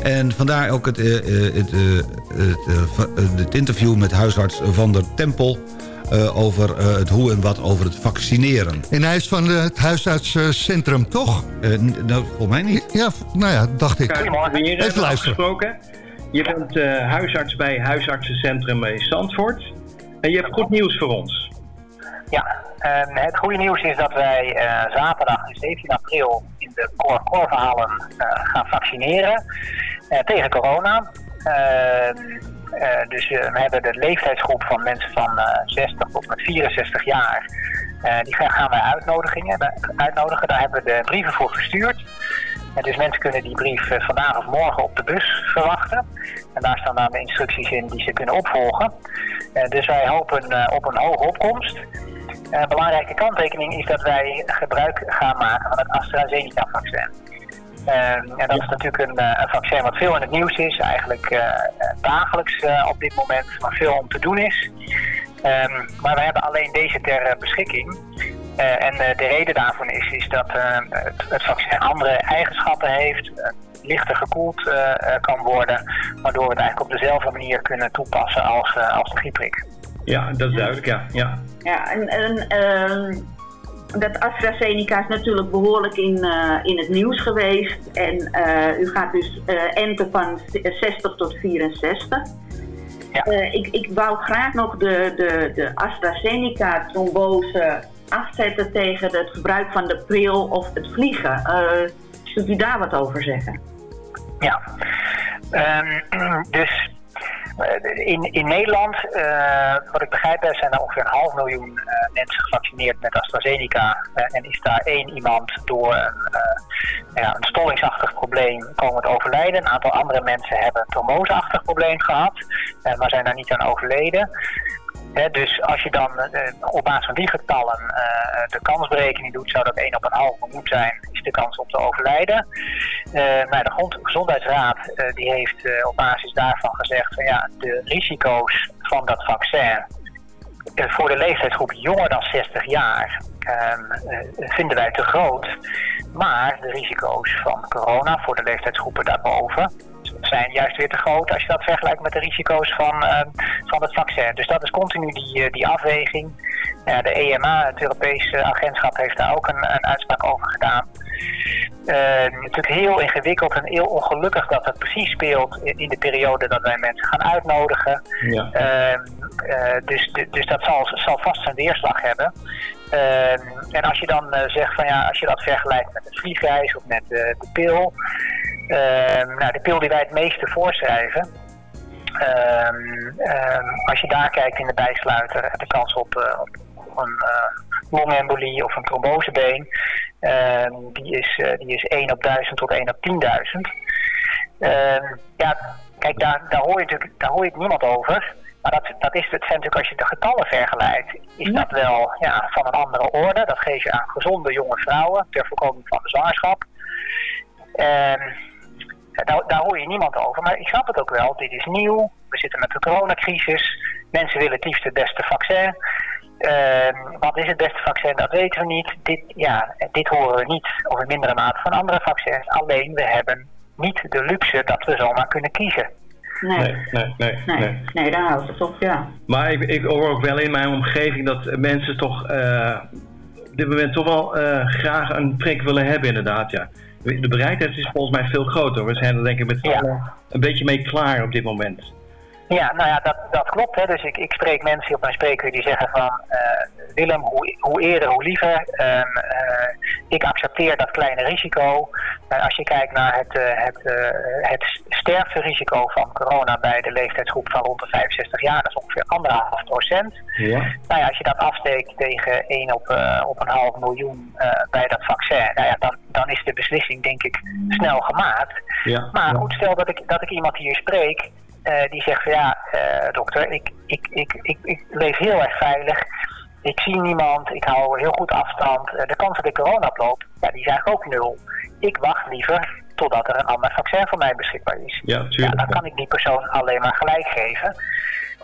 Speaker 10: En vandaar ook het, het, het, het interview met huisarts Van der Tempel... eh, over eh, het hoe en wat over het vaccineren.
Speaker 9: En hij is van eh, het huisartscentrum, toch?
Speaker 10: nou, volgens mij niet.
Speaker 9: Ja, nou ja, dacht ik. Even
Speaker 14: we
Speaker 9: luisteren.
Speaker 14: Je bent eh, huisarts bij Huisartsencentrum in Zandvoort. En je hebt goed nieuws voor ons.
Speaker 15: Ja, en het goede nieuws is dat wij eh, zaterdag 17 april in de Cor Corverhalen eh gaan vaccineren eh, tegen corona. Eh, eh, dus eh, we hebben de leeftijdsgroep van mensen van eh, 60 tot met 64 jaar. Eh, die gaan, wij uitnodigingen, uitnodigen. Daar hebben we de brieven voor gestuurd. Dus mensen kunnen die brief eh, vandaag of morgen op de bus verwachten. En daar staan dan de instructies in die ze kunnen opvolgen. Eh, dus wij hopen eh, op een hoge opkomst. Eh, Een belangrijke kanttekening is dat wij gebruik gaan maken van het AstraZeneca-vaccin. En dat is natuurlijk een, eh, een vaccin wat veel in het nieuws is, eigenlijk eh, dagelijks eh, op dit moment, maar veel om te doen is. Ehm, maar we hebben alleen deze ter beschikking. Eh, en de reden daarvan is, is dat eh, het, het vaccin andere eigenschappen heeft, lichter gekoeld kan worden, waardoor we het eigenlijk op dezelfde manier kunnen toepassen als, eh, als de griepprik.
Speaker 14: Ja, dat is duidelijk, ja. ja.
Speaker 16: Ja, en, en ehm, dat AstraZeneca is natuurlijk behoorlijk in, eh, in het nieuws geweest. En eh, u gaat dus eh enten van 60 tot 64. Eh, ik, ik wou graag nog de, de, de AstraZeneca-trombose afzetten tegen het gebruik van de pril of het vliegen. Kunt u daar wat over zeggen?
Speaker 15: Ja, Ehm, dus in, in Nederland, eh, wat ik begrijp, zijn er ongeveer een half miljoen eh, mensen gevaccineerd met AstraZeneca. Eh, en is daar één iemand door een, eh, stollingsachtig probleem komen overlijden. Een aantal andere mensen hebben een tromboseachtig probleem gehad, eh, maar zijn daar niet aan overleden. Dus als je dan eh, op basis van die getallen eh, de kansberekening doet, zou dat 1 op een half miljoen zijn, is de kans om te overlijden. Eh, maar de Gezondheidsraad die heeft op basis daarvan gezegd van ja, de risico's van dat vaccin voor de leeftijdsgroep jonger dan 60 jaar ehm, eh, vinden wij te groot. Maar de risico's van corona voor de leeftijdsgroepen daarboven zijn juist weer te groot als je dat vergelijkt met de risico's van, ehm, van het vaccin. Dus dat is continu die, eh, die afweging. De EMA, het Europese agentschap, heeft daar ook een, een uitspraak over gedaan. Eh, natuurlijk heel ingewikkeld en heel ongelukkig dat het precies speelt in, de periode dat wij mensen gaan uitnodigen.
Speaker 14: Ja.
Speaker 15: Ehm, eh, dus, dus dat zal, zal vast zijn weerslag hebben. Ehm, en als je dan eh, zegt van ja, als je dat vergelijkt met een vliegreis of met eh, de pil. Ehm, nou, de pil die wij het meeste voorschrijven. ehm, ehm, als je daar kijkt in de bijsluiter, de kans op, eh, op een eh, longembolie of een trombosebeen, ehm, die, is, eh, die is 1 op 1000 tot 1 op 10.000. Ehm, ja, kijk, daar, daar, hoor je natuurlijk, daar hoor je niemand over. Maar dat, dat is het zijn natuurlijk als je de getallen vergelijkt, is dat wel ja, van een andere orde. Dat geef je aan gezonde jonge vrouwen ter voorkoming van de zwangerschap. Ehm, daar, daar hoor je niemand over. Maar ik snap het ook wel. Dit is nieuw. We zitten met de coronacrisis. Mensen willen het liefst het beste vaccin. Ehm, wat is het beste vaccin? Dat weten we niet. Dit, ja, dit horen we niet, of in mindere mate, van andere vaccins. Alleen we hebben niet de luxe dat we zomaar kunnen kiezen.
Speaker 16: Nee.
Speaker 14: Nee, nee, nee.
Speaker 16: Nee,
Speaker 14: nee.
Speaker 16: daar houdt het op, ja.
Speaker 14: Maar ik, ik hoor ook wel in mijn omgeving dat mensen toch eh, op dit moment toch wel eh, graag een prik willen hebben inderdaad, ja. De bereidheid is volgens mij veel groter. We zijn er denk ik met allen een beetje mee klaar op dit moment.
Speaker 15: Ja, nou ja, dat, dat klopt. Hè. Dus ik, ik spreek mensen op mijn spreekuur die zeggen van... eh, Willem, hoe, hoe eerder, hoe liever. Ehm, eh, ik accepteer dat kleine risico. Als je kijkt naar het, eh, het, het sterfterisico van corona... bij de leeftijdsgroep van rond de 65 jaar... dat is ongeveer anderhalf procent.
Speaker 14: Ja.
Speaker 15: Nou ja, als je dat afsteekt tegen 1 op, op een half miljoen bij dat vaccin... Nou ja, dan, dan is de beslissing denk ik snel gemaakt.
Speaker 14: Ja.
Speaker 15: Maar goed, stel dat ik, dat ik iemand hier spreek eh, die zegt van ja, eh, dokter, ik, ik, ik, ik, ik leef heel erg veilig. Ik zie niemand, ik hou heel goed afstand. Eh, de kans dat ik corona oploop, ja, die zijn ook nul. Ik wacht liever totdat er een ander vaccin voor mij beschikbaar is.
Speaker 14: Ja,
Speaker 15: Ja,
Speaker 14: tuurlijk.
Speaker 15: dan kan ik die persoon alleen maar gelijk geven.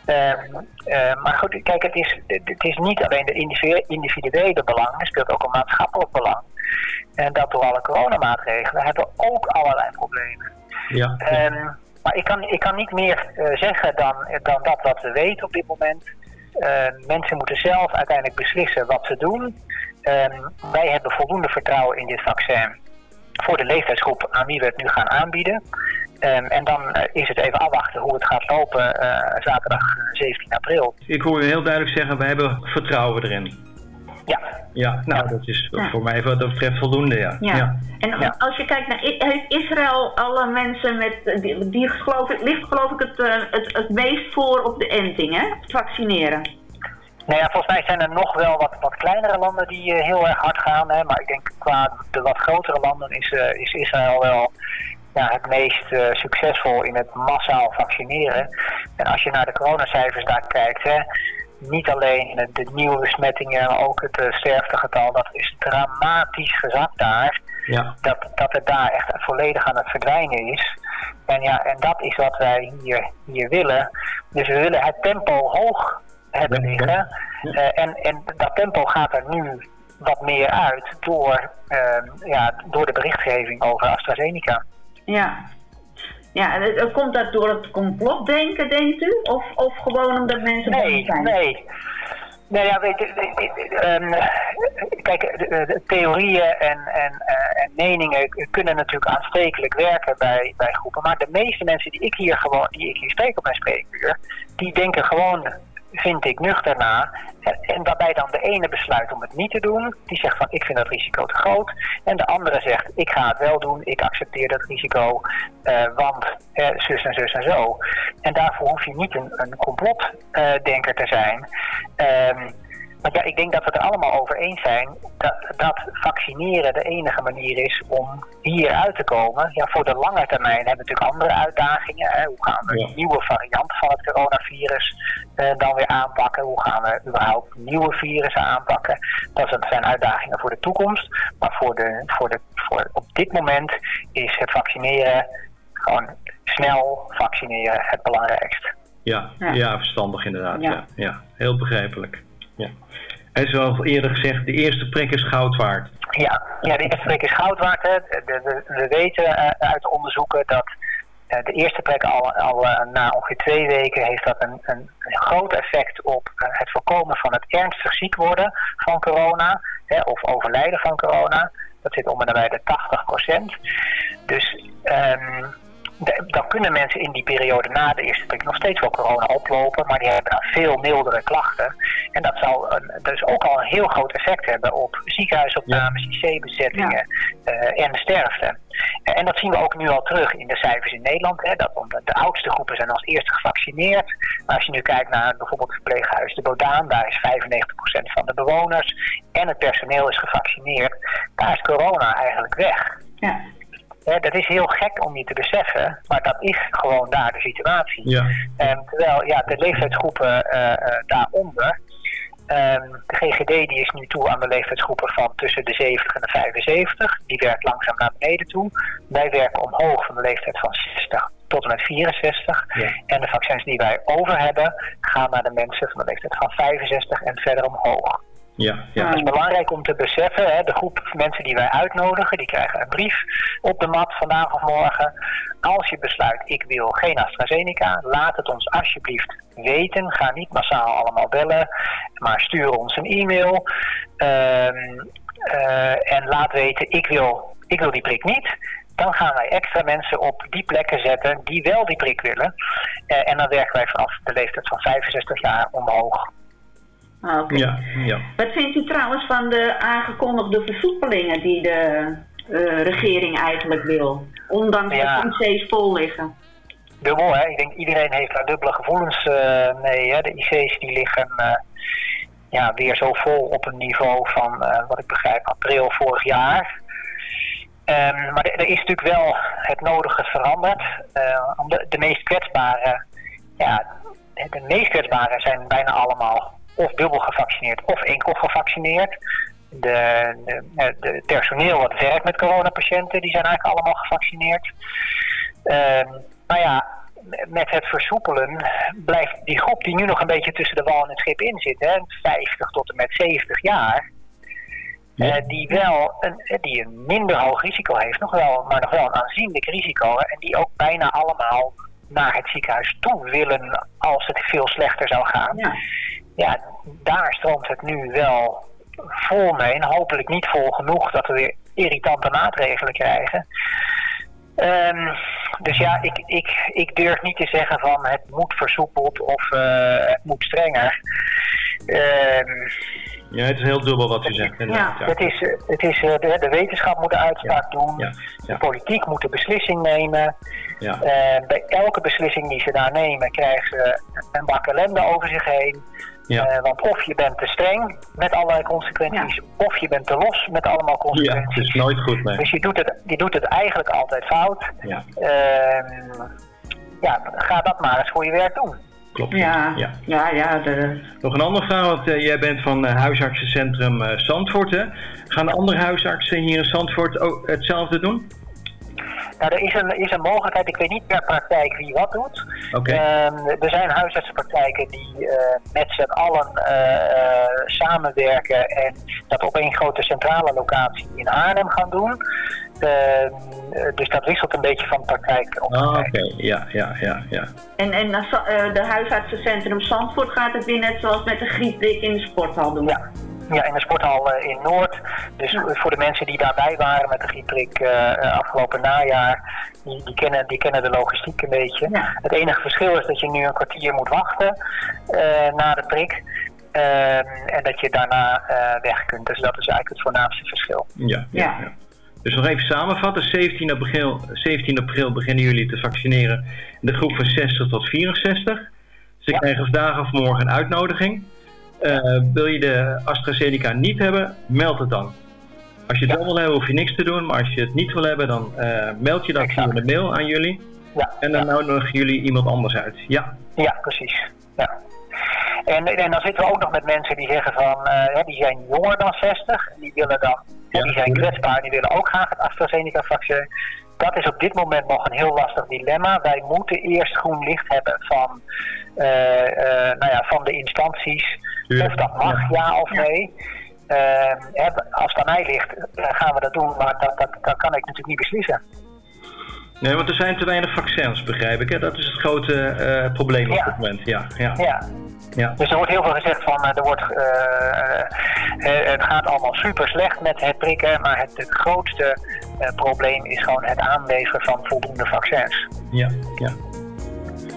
Speaker 15: Ehm, eh, maar goed, kijk, het is, het is niet alleen de individu- individuele belang, er speelt ook een maatschappelijk belang. En dat door alle coronamaatregelen hebben we ook allerlei problemen.
Speaker 14: Ja.
Speaker 15: Ehm, maar ik kan, ik kan niet meer eh, zeggen dan, dan dat wat we weten op dit moment. Ehm, mensen moeten zelf uiteindelijk beslissen wat ze doen. Ehm, wij hebben voldoende vertrouwen in dit vaccin voor de leeftijdsgroep aan wie we het nu gaan aanbieden. Ehm, en dan eh, is het even afwachten hoe het gaat lopen eh, zaterdag eh, 17 april.
Speaker 14: Ik hoor u heel duidelijk zeggen, we hebben vertrouwen erin.
Speaker 15: Ja.
Speaker 14: Ja, nou dat is
Speaker 16: Ja.
Speaker 14: voor mij wat dat betreft voldoende, ja.
Speaker 16: Ja. En als je kijkt naar heeft Israël alle mensen met die, die geloof ik, ligt geloof ik het, eh, het, het meest voor op de enting, hè? Het vaccineren.
Speaker 15: Nou ja, volgens mij zijn er nog wel wat, wat kleinere landen die eh, heel erg hard gaan. Hè, maar ik denk qua de wat grotere landen is, eh, is Israël wel ja, het meest eh, succesvol in het massaal vaccineren. En als je naar de coronacijfers daar kijkt, hè, niet alleen de, de nieuwe besmettingen, maar ook het eh, sterftegetal, dat is dramatisch gezakt daar.
Speaker 14: Ja.
Speaker 15: Dat, dat het daar echt volledig aan het verdwijnen is. En ja, en dat is wat wij hier, hier willen. Dus we willen het tempo hoog hebben liggen. Eh, en, en dat tempo gaat er nu wat meer uit door, ehm, ja, door de berichtgeving over AstraZeneca.
Speaker 16: Ja. Ja, en het- komt dat door het complotdenken, denkt u? Of, of gewoon omdat mensen bang
Speaker 15: Nee,
Speaker 16: zijn?
Speaker 15: nee. Nee, ja, weet je, eh, ehm, kijk, de, de theorieën en, en, eh, en meningen kunnen natuurlijk aanstekelijk werken bij, bij groepen. Maar de meeste mensen die ik hier gewoon, die ik hier spreek op mijn spreekuur, die denken gewoon, vind ik, nuchter na. En, waarbij dan de ene besluit om het niet te doen, die zegt van ik vind dat risico te groot. En de andere zegt ik ga het wel doen, ik accepteer dat risico, eh, want eh, zus en zus en zo. En daarvoor hoef je niet een, een complotdenker te zijn. Ehm, maar ja, ik denk dat we het er allemaal over eens zijn dat, dat vaccineren de enige manier is om hier uit te komen. Ja, voor de lange termijn hebben we natuurlijk andere uitdagingen. Hè. Hoe gaan we
Speaker 14: Ja.
Speaker 15: nieuwe varianten van het coronavirus eh, dan weer aanpakken? Hoe gaan we überhaupt nieuwe virussen aanpakken? Dat zijn- zijn uitdagingen voor de toekomst. Maar voor de, voor de, voor op dit moment is het vaccineren gewoon snel vaccineren het belangrijkst.
Speaker 14: Ja,
Speaker 15: Ja.
Speaker 14: ja. verstandig inderdaad.
Speaker 15: Ja.
Speaker 14: Ja. Ja, heel begrijpelijk. Ja. En zoals eerder gezegd, de eerste prik is goud waard.
Speaker 15: Ja, ja de eerste prik is goud waard. Hè. De- de- we weten eh, uit onderzoeken dat eh, de eerste prik al, al eh, na ongeveer twee weken heeft dat een, een, groot effect op het voorkomen van het ernstig ziek worden van corona hè, of overlijden van corona. Dat zit om en nabij de 80 Dus de- dan kunnen mensen in die periode na de eerste prik nog steeds wel corona oplopen, maar die hebben dan veel mildere klachten. En dat zal een, dus ook al een heel groot effect hebben op ziekenhuisopnames, IC-bezettingen eh, en sterfte. Eh, En dat zien we ook nu al terug in de cijfers in Nederland. Hè, dat omdat de oudste groepen zijn als eerste gevaccineerd. Maar als je nu kijkt naar bijvoorbeeld het verpleeghuis De Bodaan, daar is 95% van de bewoners en het personeel is gevaccineerd. Daar is corona eigenlijk weg.
Speaker 16: Ja.
Speaker 15: Hè, dat is heel gek om je te beseffen, maar dat is gewoon daar de situatie.
Speaker 14: Ja.
Speaker 15: En terwijl ja, de leeftijdsgroepen eh, eh, daaronder, ehm, de GGD die is nu toe aan de leeftijdsgroepen van tussen de 70 en de 75. Die werkt langzaam naar beneden toe. Wij werken omhoog van de leeftijd van 60 tot en met 64. En de vaccins die wij over hebben, gaan naar de mensen van de leeftijd van 65 en verder omhoog.
Speaker 4: Ja,
Speaker 15: Het is belangrijk om te beseffen, hè, de groep mensen die wij uitnodigen, die krijgen een brief op de mat vandaag of morgen. Als je besluit, ik wil geen AstraZeneca, laat het ons alsjeblieft weten. Ga niet massaal allemaal bellen, maar stuur ons een e-mail. Ehm, eh, en laat weten, ik wil, ik wil die prik niet. Dan gaan wij extra mensen op die plekken zetten die wel die prik willen. Eh, en dan werken wij vanaf de leeftijd van 65 jaar omhoog.
Speaker 16: Ah.
Speaker 4: Ja, ja.
Speaker 16: Wat vindt u trouwens van de aangekondigde versoepelingen die de eh, regering eigenlijk wil? Ondanks
Speaker 15: Ja.
Speaker 16: dat de IC's vol liggen.
Speaker 15: dubbel. Hè? Ik denk iedereen heeft daar dubbele gevoelens eh, mee. Hè? De IC's die liggen eh, ja, weer zo vol op een niveau van, eh, wat ik begrijp, april vorig jaar. Ehm, maar er is natuurlijk wel het nodige veranderd. Eh, om de, de meest kwetsbare, ja, de meest kwetsbare zijn bijna allemaal of dubbel gevaccineerd of enkel gevaccineerd. De, de, eh, de het personeel wat werkt met coronapatiënten, die zijn eigenlijk allemaal gevaccineerd. Ehm, maar ja, met het versoepelen blijft die groep die nu nog een beetje tussen de wal en het schip in zit, hè, 50 tot en met 70 jaar, eh, die wel een, eh, die een minder hoog risico heeft, nog wel, maar nog wel een aanzienlijk risico, en die ook bijna allemaal naar het ziekenhuis toe willen als het veel slechter zou gaan. Ja, daar stroomt het nu wel vol mee en hopelijk niet vol genoeg dat we weer irritante maatregelen krijgen. Ehm, dus ja, ik, ik, ik durf niet te zeggen van het moet versoepeld of eh, het moet strenger. Ehm,
Speaker 4: Ja, het is heel dubbel wat u zegt. ja.
Speaker 15: het is, het is, eh, de, de wetenschap moet de uitspraak doen, de politiek moet de beslissing nemen.
Speaker 4: Ja.
Speaker 15: Eh, bij elke beslissing die ze daar nemen krijgen ze een bak ellende over zich heen.
Speaker 4: Ja.
Speaker 15: Eh, want of je bent te streng met allerlei consequenties, of je bent te los met allemaal
Speaker 4: Ja,
Speaker 15: consequenties.
Speaker 4: het is nooit goed, nee.
Speaker 15: Dus je doet, het, je doet het eigenlijk altijd fout.
Speaker 4: Ja.
Speaker 15: Ehm, ja, ga dat maar eens voor je werk doen.
Speaker 4: Klopt.
Speaker 16: Ja,
Speaker 4: Ja.
Speaker 16: ja, ja. de,
Speaker 4: Nog een andere vraag, want eh, jij bent van eh, huisartsencentrum eh, Zandvoort. Hè? Gaan de andere huisartsen hier in Zandvoort ook hetzelfde doen?
Speaker 15: Nou, er is een, is een mogelijkheid, ik weet niet per praktijk wie wat doet.
Speaker 4: Oké.
Speaker 15: Ehm, er zijn huisartsenpraktijken die eh, met z'n allen eh, eh, samenwerken en dat op één grote centrale locatie in Arnhem gaan doen. Ehm, eh, dus dat wisselt een beetje van praktijk op
Speaker 4: Ah,
Speaker 15: praktijk.
Speaker 4: oké. Ja, ja, ja, ja.
Speaker 16: en en de huisartsencentrum Zandvoort gaat het weer net zoals met de griepprik in de sporthal doen.
Speaker 15: Ja. Ja, in de sporthal eh, in Noord. Dus voor de mensen die daarbij waren met de griepprik eh, eh, afgelopen najaar, die, die, kennen, die kennen de logistiek een beetje. Het enige verschil is dat je nu een kwartier moet wachten eh, na de prik. Ehm, en dat je daarna eh, weg kunt. Dus dat is eigenlijk het voornaamste verschil.
Speaker 4: Ja, ja. ja. Dus nog even samenvatten. 17 april, 17 april beginnen jullie te vaccineren in de groep van 60 tot 64. Ze krijgen vandaag of morgen een uitnodiging. Eh, wil je de AstraZeneca niet hebben, meld het dan. Als je het wel wil hebben, hoef je niks te doen. Maar als je het niet wil hebben, dan eh, meld je dat via de mail aan jullie.
Speaker 15: Ja.
Speaker 4: En dan nodigen jullie iemand anders uit. Ja.
Speaker 15: Ja, precies. Ja. En, en dan zitten we ook nog met mensen die zeggen van, eh, die zijn jonger dan 60. En die willen dan, die zijn kwetsbaar, die willen ook graag het AstraZeneca-vaccin. Dat is op dit moment nog een heel lastig dilemma. Wij moeten eerst groen licht hebben van, nou ja, van de instanties. Of dat mag, ja, of nee. Eh, hè, als het aan mij ligt, eh, gaan we dat doen. Maar dat, dat, dat kan ik natuurlijk niet beslissen.
Speaker 4: Nee, want er zijn te weinig vaccins, begrijp ik. Hè? Dat is het grote eh, probleem op dit moment. Ja, ja.
Speaker 15: Ja.
Speaker 4: ja.
Speaker 15: Dus er wordt heel veel gezegd van eh, er wordt, het gaat allemaal super slecht met het prikken, maar het, het grootste eh, probleem is gewoon het aanleveren van voldoende vaccins.
Speaker 4: Ja, ja.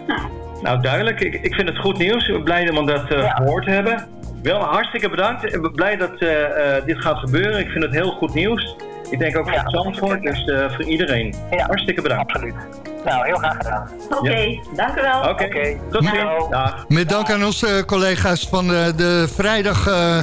Speaker 4: Nou, duidelijk. Ik, ik vind het goed nieuws. Ik ben blij dat we dat eh, gehoord hebben. Wel, hartstikke bedankt. Ik ben blij dat eh, eh, dit gaat gebeuren. Ik vind het heel goed nieuws. Ik denk ook voor Zandvoort, dus eh, voor iedereen. Hartstikke bedankt.
Speaker 15: Absoluut. Nou, heel graag gedaan.
Speaker 16: Oké, dank u wel.
Speaker 4: Oké, tot ziens. Dag.
Speaker 9: Met dank aan onze collega's van eh, de vrijdag, eh,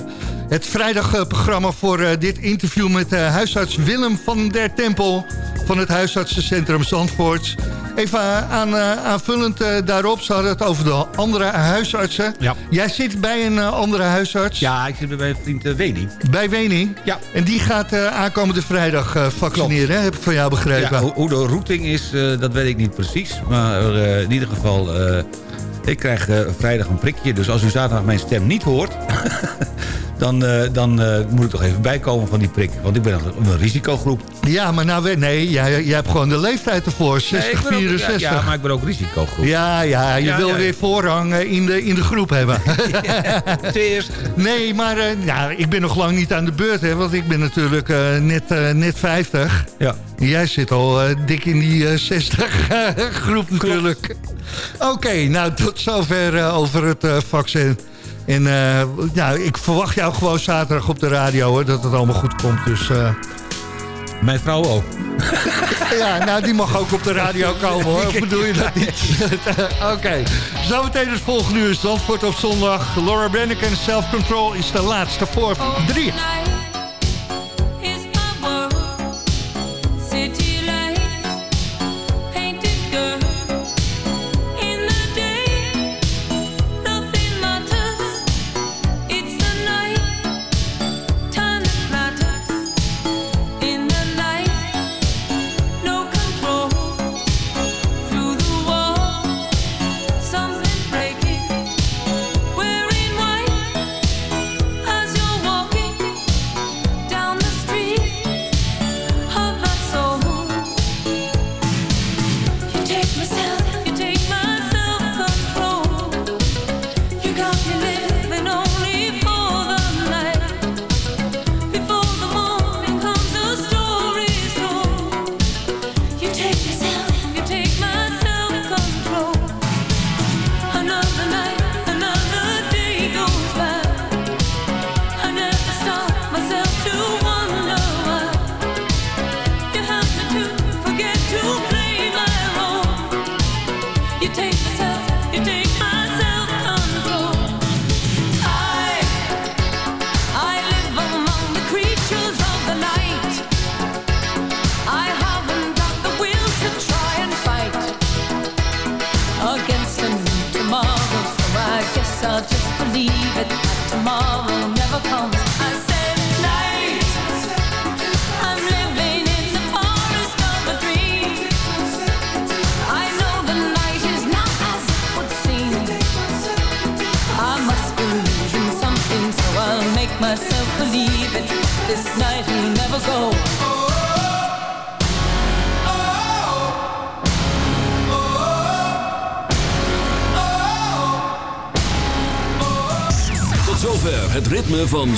Speaker 9: het vrijdagprogramma voor eh, dit interview met eh, huisarts Willem van der Tempel van het huisartsencentrum Zandvoort. Even aan, eh, aanvullend eh, daarop, ze hadden het over de andere huisartsen.
Speaker 10: Ja.
Speaker 9: Jij zit bij een eh, andere huisarts.
Speaker 10: Ja, ik zit bij mijn vriend Wening.
Speaker 9: Bij Wening?
Speaker 10: Ja.
Speaker 9: En die gaat eh, aankomende vrijdag eh, vaccineren, heb ik van jou begrepen.
Speaker 10: Ja, hoe, hoe de routing is, eh, dat weet ik niet precies. Maar eh, in ieder geval, eh, ik krijg eh, vrijdag een prikje. Dus als u zaterdag mijn stem niet hoort...
Speaker 17: dan, eh, dan eh, moet ik toch even bijkomen van die prik. Want ik ben een, een risicogroep.
Speaker 11: Ja, maar nou, nee, jij, jij hebt gewoon de leeftijd ervoor, 60,
Speaker 17: Nee, ik ben ook-
Speaker 11: 64.
Speaker 17: Ja, maar ik ben ook risicogroep.
Speaker 11: Ja, ja, je
Speaker 17: Ja,
Speaker 11: wil
Speaker 17: ja.
Speaker 11: weer voorrang eh, in de, in de groep hebben.
Speaker 17: Cheers.
Speaker 11: Nee, maar ja, ik ben nog lang niet aan de beurt, hè, want ik ben natuurlijk net, net 50.
Speaker 17: Ja.
Speaker 11: Jij zit al dik in die eh, 60 groep natuurlijk. Oké, nou tot zover over het vaccin. En eh, ja, ik verwacht jou gewoon zaterdag op de radio, hoor, dat het allemaal goed komt. Dus, eh,
Speaker 17: Mijn vrouw ook.
Speaker 11: ja, nou die mag ook op de radio komen hoor. Of bedoel je dat niet? Oké, zometeen het volgende uur. Zandvoort op zondag. Laura Brenneken, Self Control is de laatste voor drie.